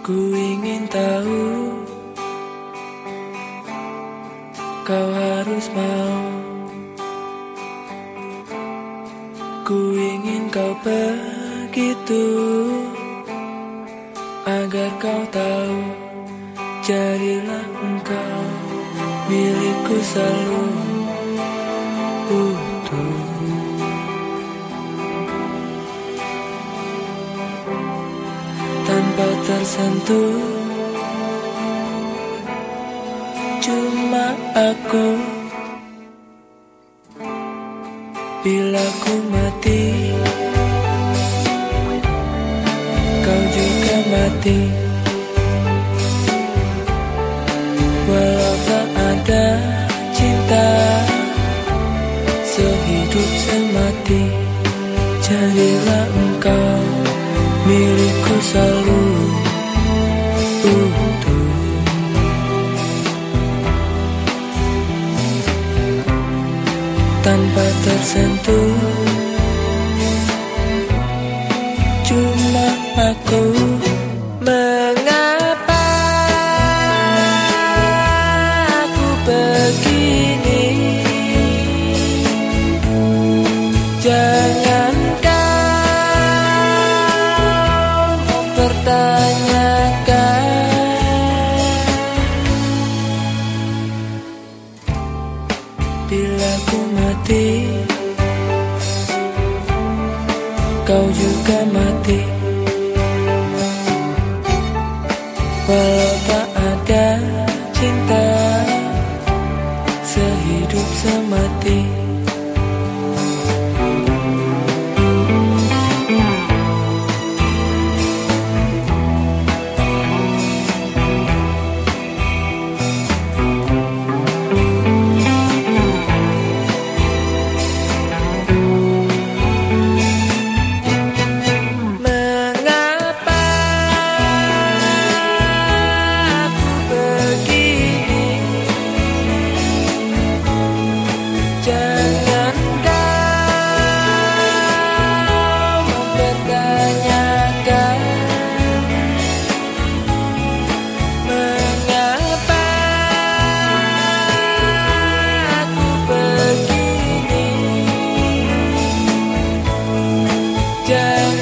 Ku ingin tahu Kau harus mau. Ku ingin kau begitu Agar kau tahu Jadilah engkau Milikku selalu Tanpa tersentuh Cuma aku. Bila ku mati Kau juga mati. Walau tak ada cinta Sehidup semati? Jadilah engkau Milikku selalu Tanpa tersentuh Bila ku mati. Kau juga mati. Walau tak ada cinta Sehidup semati Yeah.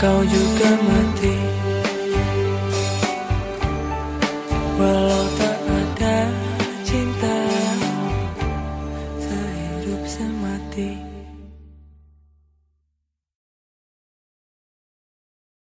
Kau juga mati. Walau tak ada cinta Sehidup semati